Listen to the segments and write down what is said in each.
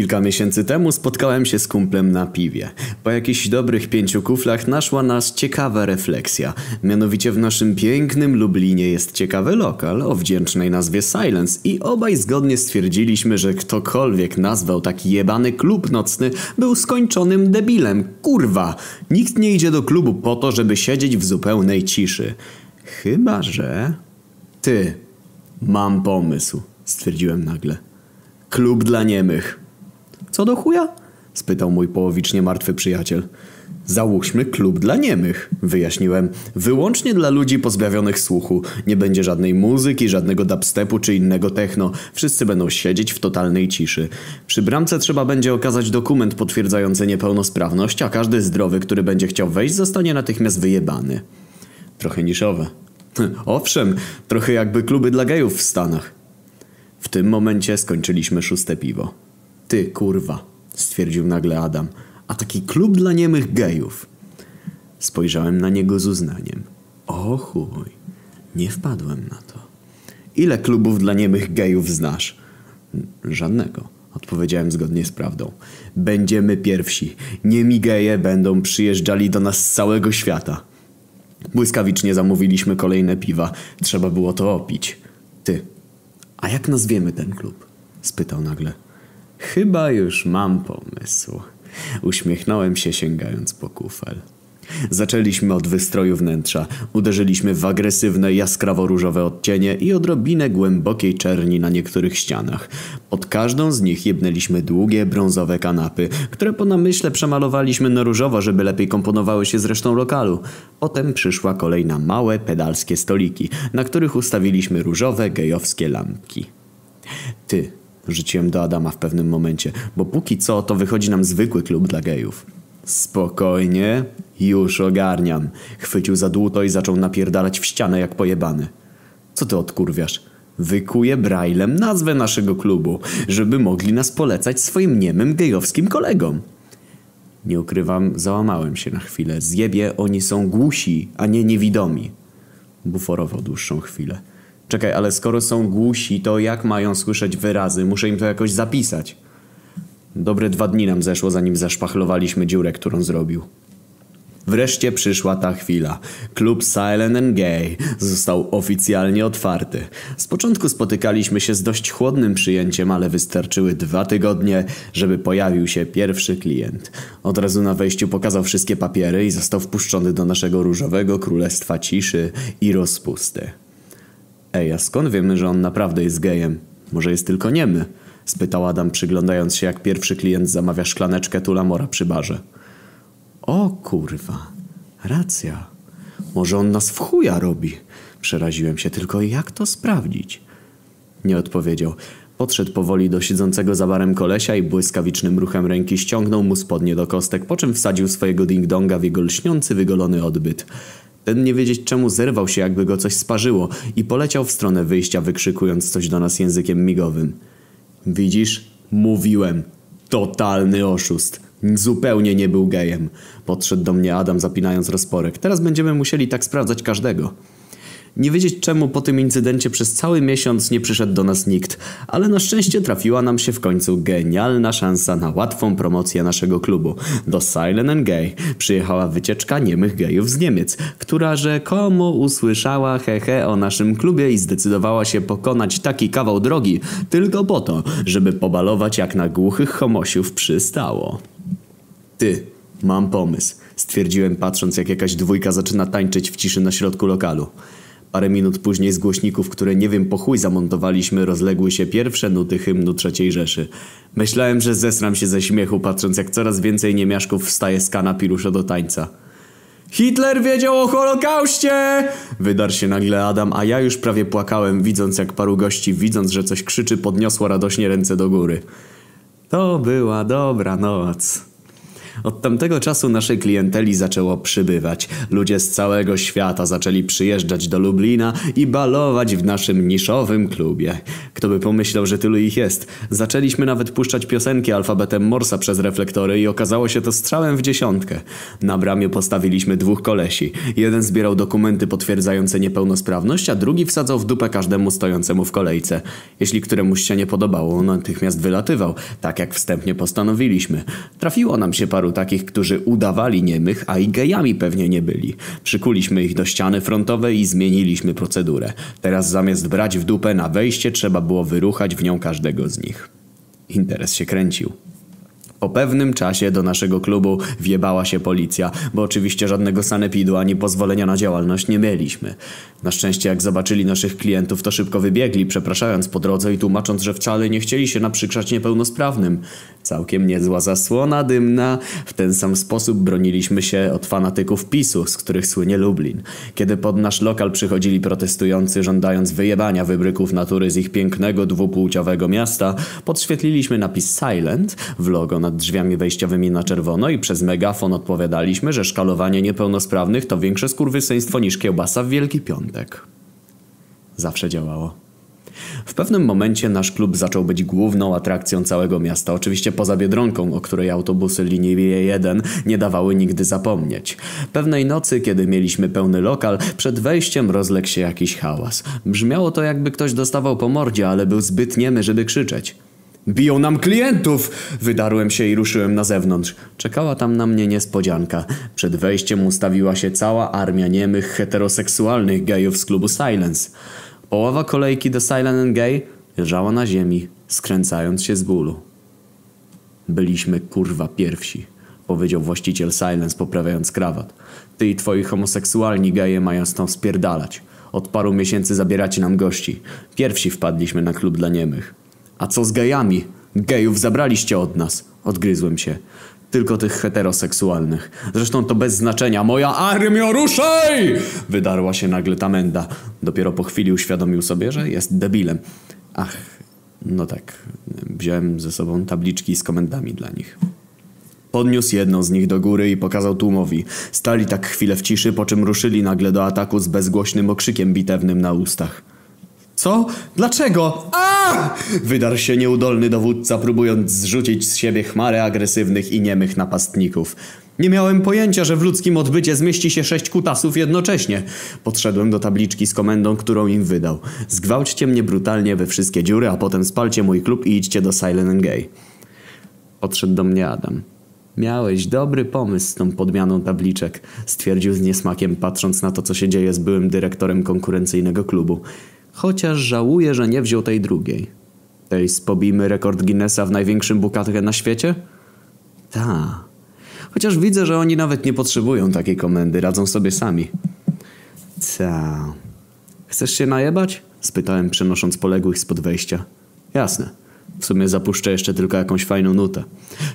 Kilka miesięcy temu spotkałem się z kumplem na piwie. Po jakichś dobrych pięciu kuflach naszła nas ciekawa refleksja. Mianowicie w naszym pięknym Lublinie jest ciekawy lokal o wdzięcznej nazwie Silence i obaj zgodnie stwierdziliśmy, że ktokolwiek nazwał taki jebany klub nocny był skończonym debilem. Kurwa! Nikt nie idzie do klubu po to, żeby siedzieć w zupełnej ciszy. Chyba, że... Ty, mam pomysł, stwierdziłem nagle. Klub dla niemych. Co do chuja? spytał mój połowicznie martwy przyjaciel. Załóżmy klub dla niemych, wyjaśniłem. Wyłącznie dla ludzi pozbawionych słuchu. Nie będzie żadnej muzyki, żadnego dubstepu czy innego techno. Wszyscy będą siedzieć w totalnej ciszy. Przy bramce trzeba będzie okazać dokument potwierdzający niepełnosprawność, a każdy zdrowy, który będzie chciał wejść, zostanie natychmiast wyjebany. Trochę niszowe. Owszem, trochę jakby kluby dla gejów w Stanach. W tym momencie skończyliśmy szóste piwo. Ty, kurwa, stwierdził nagle Adam, a taki klub dla niemych gejów. Spojrzałem na niego z uznaniem. O chuj, nie wpadłem na to. Ile klubów dla niemych gejów znasz? Żadnego, odpowiedziałem zgodnie z prawdą. Będziemy pierwsi. Niemi geje będą przyjeżdżali do nas z całego świata. Błyskawicznie zamówiliśmy kolejne piwa. Trzeba było to opić. Ty, a jak nazwiemy ten klub? Spytał nagle. Chyba już mam pomysł. Uśmiechnąłem się sięgając po kufel. Zaczęliśmy od wystroju wnętrza. Uderzyliśmy w agresywne, jaskrawo-różowe odcienie i odrobinę głębokiej czerni na niektórych ścianach. Pod każdą z nich jebnęliśmy długie, brązowe kanapy, które po namyśle przemalowaliśmy na różowo, żeby lepiej komponowały się z resztą lokalu. Potem przyszła kolej na małe, pedalskie stoliki, na których ustawiliśmy różowe, gejowskie lampki. Ty, rzuciłem do Adama w pewnym momencie, bo póki co to wychodzi nam zwykły klub dla gejów. Spokojnie, już ogarniam. Chwycił za dłuto i zaczął napierdalać w ścianę jak pojebany. Co ty odkurwiasz? Wykuję braillem nazwę naszego klubu, żeby mogli nas polecać swoim niemym gejowskim kolegom. Nie ukrywam, załamałem się na chwilę. Zjebie, oni są głusi, a nie niewidomi. Buforował dłuższą chwilę. Czekaj, ale skoro są głusi, to jak mają słyszeć wyrazy? Muszę im to jakoś zapisać. Dobre dwa dni nam zeszło, zanim zaszpachlowaliśmy dziurę, którą zrobił. Wreszcie przyszła ta chwila. Klub Silent and Gay został oficjalnie otwarty. Z początku spotykaliśmy się z dość chłodnym przyjęciem, ale wystarczyły dwa tygodnie, żeby pojawił się pierwszy klient. Od razu na wejściu pokazał wszystkie papiery i został wpuszczony do naszego różowego królestwa ciszy i rozpusty. Ej, a skąd wiemy, że on naprawdę jest gejem? Może jest tylko niemy? spytał Adam, przyglądając się jak pierwszy klient zamawia szklaneczkę tulamora przy barze. O kurwa, racja. Może on nas w chuja robi. Przeraziłem się tylko, jak to sprawdzić? Nie odpowiedział. Podszedł powoli do siedzącego za barem kolesia i błyskawicznym ruchem ręki ściągnął mu spodnie do kostek, po czym wsadził swojego ding-donga w jego lśniący, wygolony odbyt. Ten nie wiedzieć czemu zerwał się, jakby go coś sparzyło i poleciał w stronę wyjścia, wykrzykując coś do nas językiem migowym. Widzisz? Mówiłem. Totalny oszust. Zupełnie nie był gejem. Podszedł do mnie Adam zapinając rozporek. Teraz będziemy musieli tak sprawdzać każdego. Nie wiedzieć czemu po tym incydencie przez cały miesiąc nie przyszedł do nas nikt, ale na szczęście trafiła nam się w końcu genialna szansa na łatwą promocję naszego klubu. Do Silent and Gay przyjechała wycieczka niemych gejów z Niemiec, która rzekomo usłyszała hehe o naszym klubie i zdecydowała się pokonać taki kawał drogi tylko po to, żeby pobalować jak na głuchych homosiów przystało. Ty, mam pomysł, stwierdziłem patrząc jak jakaś dwójka zaczyna tańczyć w ciszy na środku lokalu. Parę minut później z głośników, które nie wiem po chuj zamontowaliśmy, rozległy się pierwsze nuty hymnu III Rzeszy. Myślałem, że zesram się ze śmiechu, patrząc jak coraz więcej niemiaszków wstaje z kanap rusza do tańca. Hitler wiedział o Holokauście! Wydarł się nagle Adam, a ja już prawie płakałem, widząc jak paru gości, widząc, że coś krzyczy, podniosło radośnie ręce do góry. To była dobra noc. Od tamtego czasu naszej klienteli zaczęło przybywać. Ludzie z całego świata zaczęli przyjeżdżać do Lublina i balować w naszym niszowym klubie. Kto by pomyślał, że tylu ich jest. Zaczęliśmy nawet puszczać piosenki alfabetem Morsa przez reflektory i okazało się to strzałem w dziesiątkę. Na bramie postawiliśmy dwóch kolesi. Jeden zbierał dokumenty potwierdzające niepełnosprawność, a drugi wsadzał w dupę każdemu stojącemu w kolejce. Jeśli któremuś się nie podobało, natychmiast wylatywał, tak jak wstępnie postanowiliśmy. Trafiło nam się paru takich, którzy udawali niemych, a i gejami pewnie nie byli. Przykuliśmy ich do ściany frontowej i zmieniliśmy procedurę. Teraz zamiast brać w dupę na wejście, trzeba było wyruchać w nią każdego z nich. Interes się kręcił. Po pewnym czasie do naszego klubu wjebała się policja, bo oczywiście żadnego sanepidu ani pozwolenia na działalność nie mieliśmy. Na szczęście jak zobaczyli naszych klientów to szybko wybiegli, przepraszając po drodze i tłumacząc, że wcale nie chcieli się naprzykrzać niepełnosprawnym. Całkiem niezła zasłona dymna. W ten sam sposób broniliśmy się od fanatyków PiSu, z których słynie Lublin. Kiedy pod nasz lokal przychodzili protestujący żądając wyjebania wybryków natury z ich pięknego dwupłciowego miasta, podświetliliśmy napis Silent w logo nad drzwiami wejściowymi na czerwono i przez megafon odpowiadaliśmy, że szkalowanie niepełnosprawnych to większe skurwysyństwo niż kiełbasa w Wielki Piątek. Zawsze działało. W pewnym momencie nasz klub zaczął być główną atrakcją całego miasta, oczywiście poza Biedronką, o której autobusy linii B1 nie dawały nigdy zapomnieć. Pewnej nocy, kiedy mieliśmy pełny lokal, przed wejściem rozległ się jakiś hałas. Brzmiało to jakby ktoś dostawał po mordzie, ale był zbyt niemy, żeby krzyczeć. Biją nam klientów! Wydarłem się i ruszyłem na zewnątrz. Czekała tam na mnie niespodzianka. Przed wejściem ustawiła się cała armia niemych, heteroseksualnych gejów z klubu Silence. Połowa kolejki do Silent and Gay leżała na ziemi, skręcając się z bólu. Byliśmy kurwa pierwsi, powiedział właściciel Silence poprawiając krawat. Ty i twoi homoseksualni geje mają stąd spierdalać. Od paru miesięcy zabieracie nam gości. Pierwsi wpadliśmy na klub dla niemych. A co z gejami? Gejów zabraliście od nas. Odgryzłem się. Tylko tych heteroseksualnych. Zresztą to bez znaczenia. Moja armio, ruszaj! Wydarła się nagle ta menda. Dopiero po chwili uświadomił sobie, że jest debilem. Ach, no tak. Wziąłem ze sobą tabliczki z komendami dla nich. Podniósł jedną z nich do góry i pokazał tłumowi. Stali tak chwilę w ciszy, po czym ruszyli nagle do ataku z bezgłośnym okrzykiem bitewnym na ustach. Co? Dlaczego? A! Wydarł się nieudolny dowódca, próbując zrzucić z siebie chmarę agresywnych i niemych napastników. Nie miałem pojęcia, że w ludzkim odbycie zmieści się sześć kutasów jednocześnie. Podszedłem do tabliczki z komendą, którą im wydał. Zgwałćcie mnie brutalnie we wszystkie dziury, a potem spalcie mój klub i idźcie do Silent and Gay. Podszedł do mnie Adam. Miałeś dobry pomysł z tą podmianą tabliczek, stwierdził z niesmakiem, patrząc na to, co się dzieje z byłym dyrektorem konkurencyjnego klubu. Chociaż żałuję, że nie wziął tej drugiej. Tej z rekord Guinnessa w największym bukatkę na świecie? Ta. Chociaż widzę, że oni nawet nie potrzebują takiej komendy, radzą sobie sami. Ta. Chcesz się najebać? Spytałem, przenosząc poległych spod wejścia. Jasne. W sumie zapuszczę jeszcze tylko jakąś fajną nutę.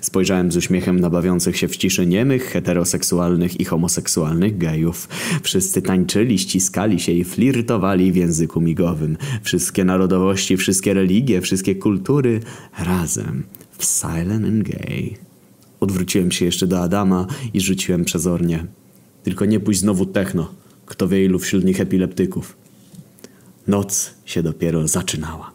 Spojrzałem z uśmiechem na bawiących się w ciszy niemych, heteroseksualnych i homoseksualnych gejów. Wszyscy tańczyli, ściskali się i flirtowali w języku migowym. Wszystkie narodowości, wszystkie religie, wszystkie kultury razem. W Silent and Gay. Odwróciłem się jeszcze do Adama i rzuciłem przezornie. Tylko nie pójść znowu techno. Kto wie ilu wśród nich epileptyków. Noc się dopiero zaczynała.